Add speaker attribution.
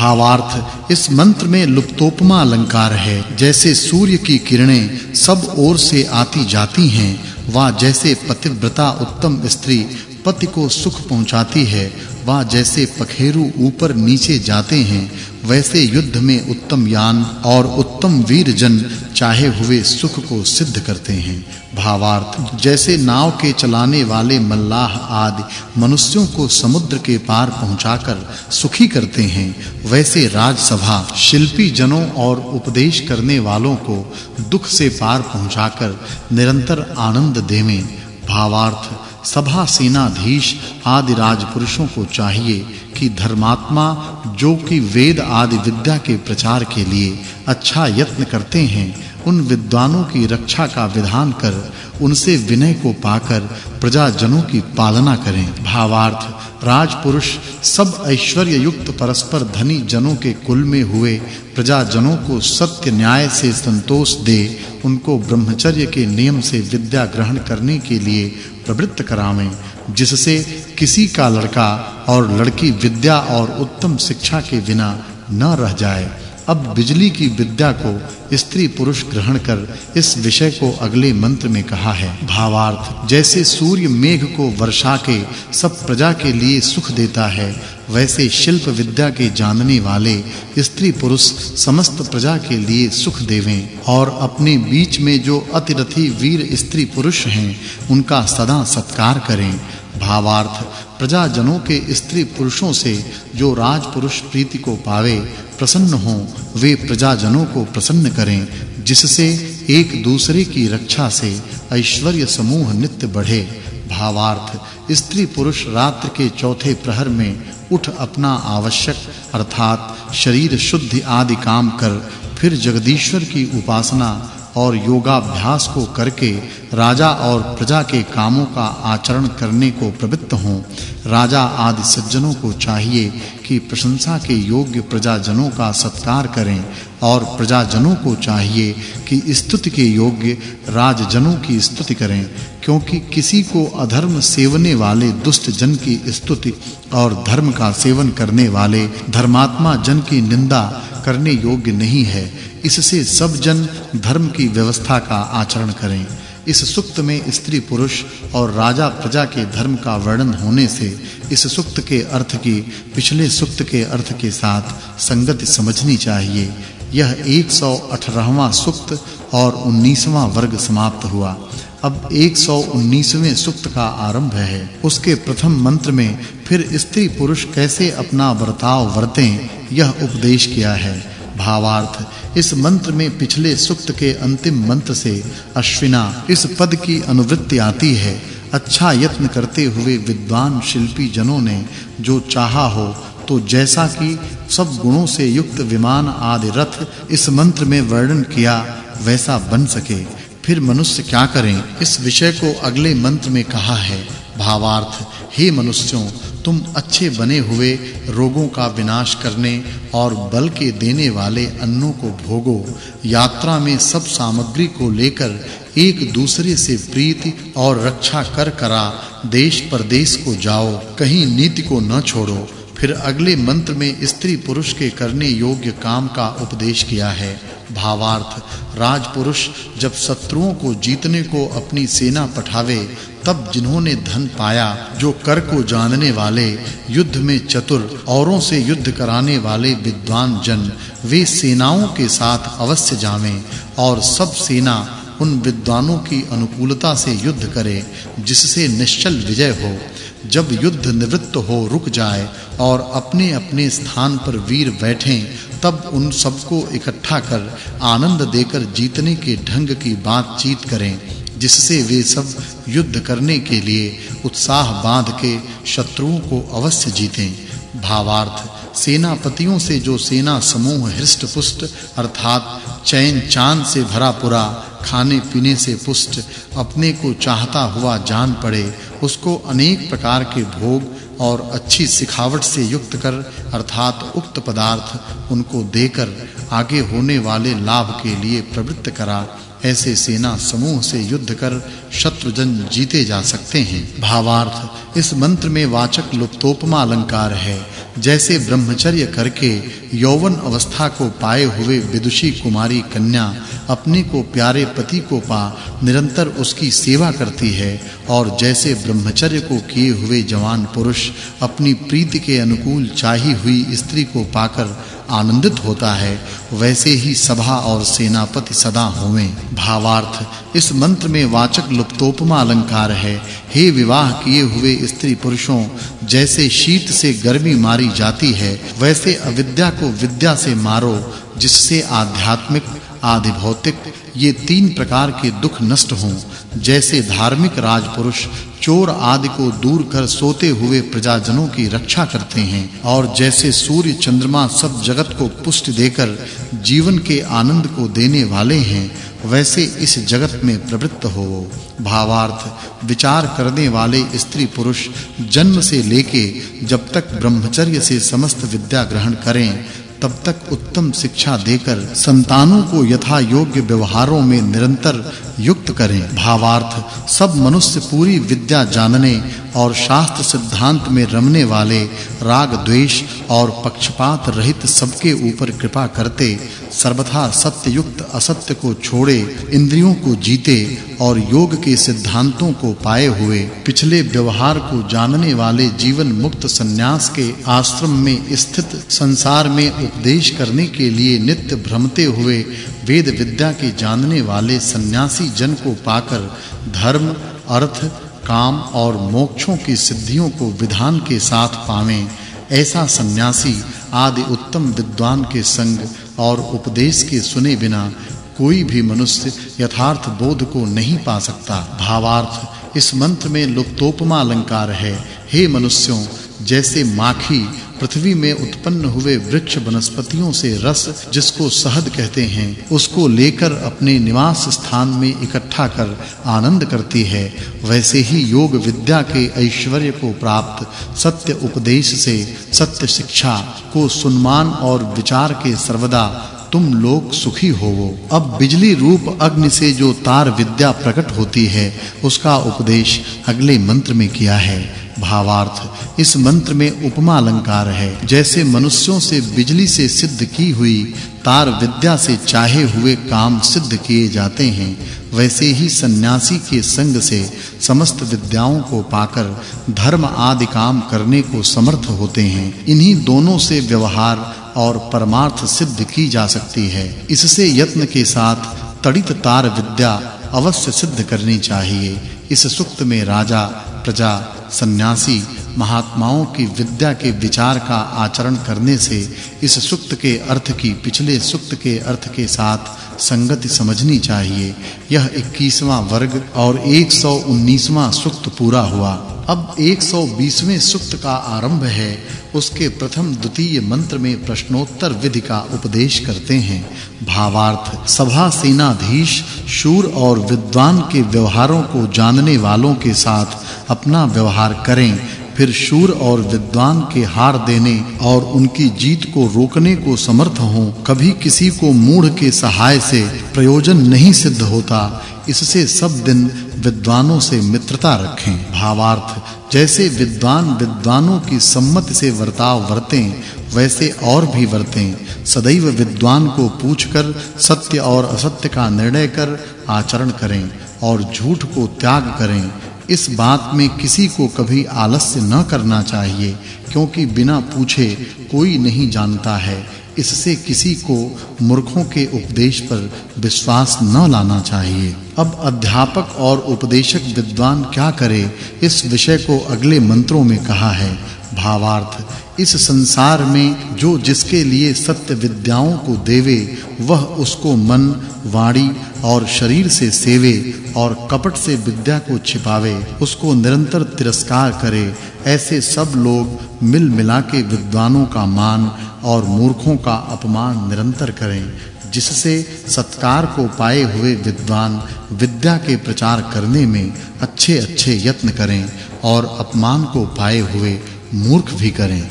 Speaker 1: भावार्थ इस मंत्र में लुप्तोपमा अलंकार है। जैसे सूर्य की किरणें सब ओर से आती जाती हैं, वा जैसे पतिव्रता उत्तम स्त्री पति को सुख पहुंचाती है वा जैसे पखेरु ऊपर नीचे जाते हैं, वैसे युद्ध में उत्तम यान और उत्तम वीर जन चाहे हुए सुख को सिद्ध करते हैं। भावार्थ, जैसे नाव के चलाने वाले मल्लाह आदि मनुष्यों को समुद्र के पार पहुंचाकर सुखी करते हैं, वैसे राजसभा शिल्पी जनों और उपदेश करने वालों को दुख से पार पहुंचाकर निरंतर आनंद देवें भावार्थ सभा सेनाधीश आदि राजपुरुषों को चाहिए कि धर्मात्मा, जो कि वेद आदि विद्या के प्रचार के लिए अच्छा यत्न करते हैं, उन विद्वानों की रक्षा का विधान कर उनसे विनय को पाकर प्रजाजनों की पालना करें। भावार्थ, राजपुरुष सब ऐश्वर्य युक्त परस्पर धनी जनों के कुल में हुए प्रजाजनों को सत्य न्याय से संतोष दे, उनको ब्रह्मचर्य के नियम से विद्या ग्रहण करने के लिए प्रवृत्त करावें, जिससे किसी का लड़का और लड़की विद्या और उत्तम शिक्षा के बिना न रह जाए। अब बिजली की विद्या को स्त्री पुरुष ग्रहण कर इस विषय को अगले मंत्र में कहा है। भावार्थ, जैसे सूर्य मेघ को वर्षा के, सब प्रजा के लिए सुख देता है, वैसे शिल्प विद्या के जानने वाले स्त्री पुरुष समस्त प्रजा के लिए सुख देवें। और अपने बीच में जो अतिरथी वीर स्त्री पुरुष हैं, उनका सदा सत्कार करें। भावार्थ, प्रजाजनों के स्त्री पुरुषों से जो राज पुरुष प्रीति को पावे प्रसन्न हों, वे प्रजाजनों को प्रसन्न करें, जिससे एक दूसरे की रक्षा से ऐश्वर्य समूह नित्य बढ़े। भावार्थ, स्त्री पुरुष रात्र के चौथे प्रहर में उठ अपना आवश्यक, अर्थात शरीर शुद्धि आदि काम कर, फिर जगदीश्वर की उपासना और योगाभ्यास को करके राजा और प्रजा के कामों का आचरण करने को प्रवृत्त हों। राजा आदि सज्जनों को चाहिए कि प्रशंसा के योग्य प्रजाजनों का सत्कार करें और प्रजाजनों को चाहिए कि स्तुति के योग्य राजजनों की स्तुति करें, क्योंकि किसी को अधर्म सेवने वाले दुष्ट जन की स्तुति और धर्म का सेवन करने वाले धर्मात्मा जन की निंदा करने योग्य नहीं है। इससे सब जन धर्म की व्यवस्था का आचरण करें। इस सुक्त में स्त्री पुरुष और राजा प्रजा के धर्म का वर्णन होने से इस सुक्त के अर्थ की, पिछले सुक्त के अर्थ के साथ संगति समझनी चाहिए। यह 118वां सुक्त और 19वां वर्ग समाप्त हुआ। अब 119वें सुक्त का आरंभ है। उसके प्रथम मंत्र में फिर स्त्री पुरुष कैसे अपना वर्ताव वर्तें यह उपदेश किया है। भावार्थ, इस मंत्र में पिछले सुक्त के अंतिम मंत्र से अश्विना, इस पद की अनुवृत्ति आती है। अच्छा यत्न करते हुए विद्वान शिल्पी जनों ने, जो चाहा हो तो जैसा कि सब गुणों से युक्त विमान आदि रथ इस मंत्र में वर्णन किया, वैसा बन सके। फिर मनुष्य क्या करें? इस विषय को अगले मंत्र में कहा है, भावार्थ, हे मनुष्यों, तुम अच्छे बने हुए, रोगों का विनाश करने और बल के देने वाले अन्नों को भोगो। यात्रा में सब सामग्री को लेकर एक दूसरे से प्रीति और रक्षा कर करा, देश परदेश को जाओ, कहीं नीति को न छोड़ो। फिर अगले मंत्र में स्त्री पुरुष के करने योग्य काम का उपदेश किया है भावार्थ। राजपुरुष जब शत्रुओं को जीतने को अपनी सेना पठावे, तब जिन्होंने धन पाया, जो कर को जानने वाले, युद्ध में चतुर, औरों से युद्ध कराने वाले विद्वान जन, वे सेनाओं के साथ अवश्य जावें, और सब सेना उन विद्वानों की अनुकूलता से युद्ध करे, जिससे निश्चल विजय हो। जब युद्ध निवृत्त हो, रुक जाए, और अपने-अपने स्थान पर वीर बैठें तब उन सबको इकट्ठा कर आनंद देकर जीतने के ढंग की बातचीत करें, जिससे वे सब युद्ध करने के लिए उत्साह बाँध के शत्रुओं को अवश्य जीतें। भावार्थ, सेनापतियों से जो सेना समूह हृष्ट पुष्ट अर्थात चैन चाँद से भरा पूरा, खाने पीने से पुष्ट, अपने को चाहता हुआ जान पड़े, उसको अनेक प्रकार के भोग और अच्छी सिखावट से युक्त कर, अर्थात उक्त पदार्थ उनको देकर आगे होने वाले लाभ के लिए प्रवृत्त करा, ऐसे सेना समूह से युद्ध कर शत्रुजन जीते जा सकते हैं। भावार्थ इस मंत्र में वाचक् लुप्तोपमा अलंकार है। जैसे ब्रह्मचर्य करके यौवन अवस्था को पाए हुए विदुषी कुमारी कन्या अपने को प्यारे पति को पा निरंतर उसकी सेवा करती है और जैसे ब्रह्मचर्य को किए हुए जवान पुरुष अपनी प्रीति के अनुकूल चाही हुई स्त्री को पाकर आनंदित होता है, वैसे ही सभा और सेनापति सदा होवें। भावार्थ, इस मंत्र में वाचक् लुप्तोपमा अलंकार है। हे विवाह किए हुए स्त्री पुरुषों, जैसे शीत से गर्मी मारी जाती है, वैसे अविद्या को विद्या से मारो, जिससे आध्यात्मिक आदि भौतिक, ये तीन प्रकार के दुख नष्ट हों, जैसे धार्मिक राजपुरुष चोर आदि को दूर कर सोते हुए प्रजाजनों की रक्षा करते हैं, और जैसे सूर्य चंद्रमा सब जगत को पुष्टि देकर जीवन के आनंद को देने वाले हैं, वैसे इस जगत में प्रवृत्त हो। भावार्थ, विचार करने वाले स्त्री पुरुष जन्म से लेके जब तक ब्रह्मचर्य से समस्त विद्या ग्रहण करें तब तक उत्तम शिक्षा देकर संतानों को यथा योग्य व्यवहारों में निरंतर युक्त करें। भावार्थ, सब मनुष्य पूरी विद्या जानने और शास्त्र सिद्धांत में रमने वाले राग द्वेष और पक्षपात रहित सबके ऊपर कृपा करते, सर्वथा सत्य युक्त असत्य को छोड़े, इंद्रियों को जीते और योग के सिद्धांतों को पाए हुए, पिछले व्यवहार को जानने वाले जीवन मुक्त सन्यास के आश्रम में स्थित संसार में उपदेश करने के लिए नित्य भ्रमते हुए वेद विद्या के जानने वाले सन्यासी जन को पाकर धर्म, अर्थ काम और मोक्षों की सिद्धियों को विधान के साथ पावें, ऐसा सन्यासी आदि उत्तम विद्वान के संग और उपदेश के सुने बिना कोई भी मनुष्य यथार्थ बोध को नहीं पा सकता। भावार्थ, इस मंत्र में लुप्तोपमा अलंकार है। हे मनुष्यों, जैसे माखी पृथ्वी में उत्पन्न हुए वृक्ष वनस्पतियों से रस, जिसको शहद कहते हैं, उसको लेकर अपने निवास स्थान में इकट्ठा कर आनंद करती है। वैसे ही योग विद्या के ऐश्वर्य को प्राप्त सत्य उपदेश से सत्य शिक्षा को सुनमान और विचार के सर्वदा तुम लोग सुखी होवो। अब बिजली रूप अग्नि से जो तार विद्या प्रकट होती है, उसका उपदेश अगले मंत्र में किया है। भावार्थ। इस मंत्र में उपमा अलंकार है। जैसे मनुष्यों से बिजली से सिद्ध की हुई, तार विद्या से चाहे हुए काम सिद्ध किए जाते हैं, वैसे ही सन्यासी के संग से समस्त विद्याओं को पाकर धर्म आदि काम करने को समर्थ होते हैं। इन्हीं दोनों से व्यवहार और परमार्थ सिद्ध की जा सकती है। इससे यत्न के साथ तड़ित तार विद्या अवश्य सिद्ध करनी चाहिए। इस सुक्त में राजा, प्रजा, सन्यासी, महात्माओं की विद्या के विचार का आचरण करने से इस सुक्त के अर्थ की पिछले सुक्त के अर्थ के साथ संगति समझनी चाहिए। यह 21वां वर्ग और 119वां सुक्त पूरा हुआ। अब 120वें सुक्त का आरंभ है। उसके प्रथम द्वितीय मंत्र में प्रश्नोत्तर विधि का उपदेश करते हैं। भावार्थ, सभा सेनाधीश, शूर और विद्वान के व्यवहारों को जानने वालों के साथ अपना व्यवहार करें। फिर शूर और विद्वान के हार देने और उनकी जीत को रोकने को समर्थ हों, कभी किसी को मूढ़ के सहाय से प्रयोजन नहीं सिद्ध होता। इससे सब दिन विद्वानों से मित्रता रखें। भावार्थ, जैसे विद्वान विद्वानों की सम्मति से वर्ताव वर्तें, वैसे और भी वर्तें। सदैव विद्वान को पूछकर सत्य और असत्य का निर्णय कर आचरण करें और झूठ को त्याग करें। इस बात में किसी को कभी आलस्य न करना चाहिए, क्योंकि बिना पूछे कोई नहीं जानता है। इससे किसी को मूर्खों के उपदेश पर विश्वास न लाना चाहिए। अब अध्यापक और उपदेशक विद्वान क्या करे? इस विषय को अगले मंत्रों में कहा है। भावार्थ। इस संसार में जो जिसके लिए सत्य विद्याओं को देवे, वह उसको मन, वाणी और शरीर से सेवे और कपट से विद्या को छिपावे, उसको निरंतर तिरस्कार करे। ऐसे सब लोग मिल मिला के विद्वानों का मान और मूर्खों का अपमान निरंतर करें, जिससे सत्कार को पाए हुए विद्वान विद्या के प्रचार करने में अच्छे-अच्छे यत्न करें और अपमान को पाए हुए मूर्ख भी करें।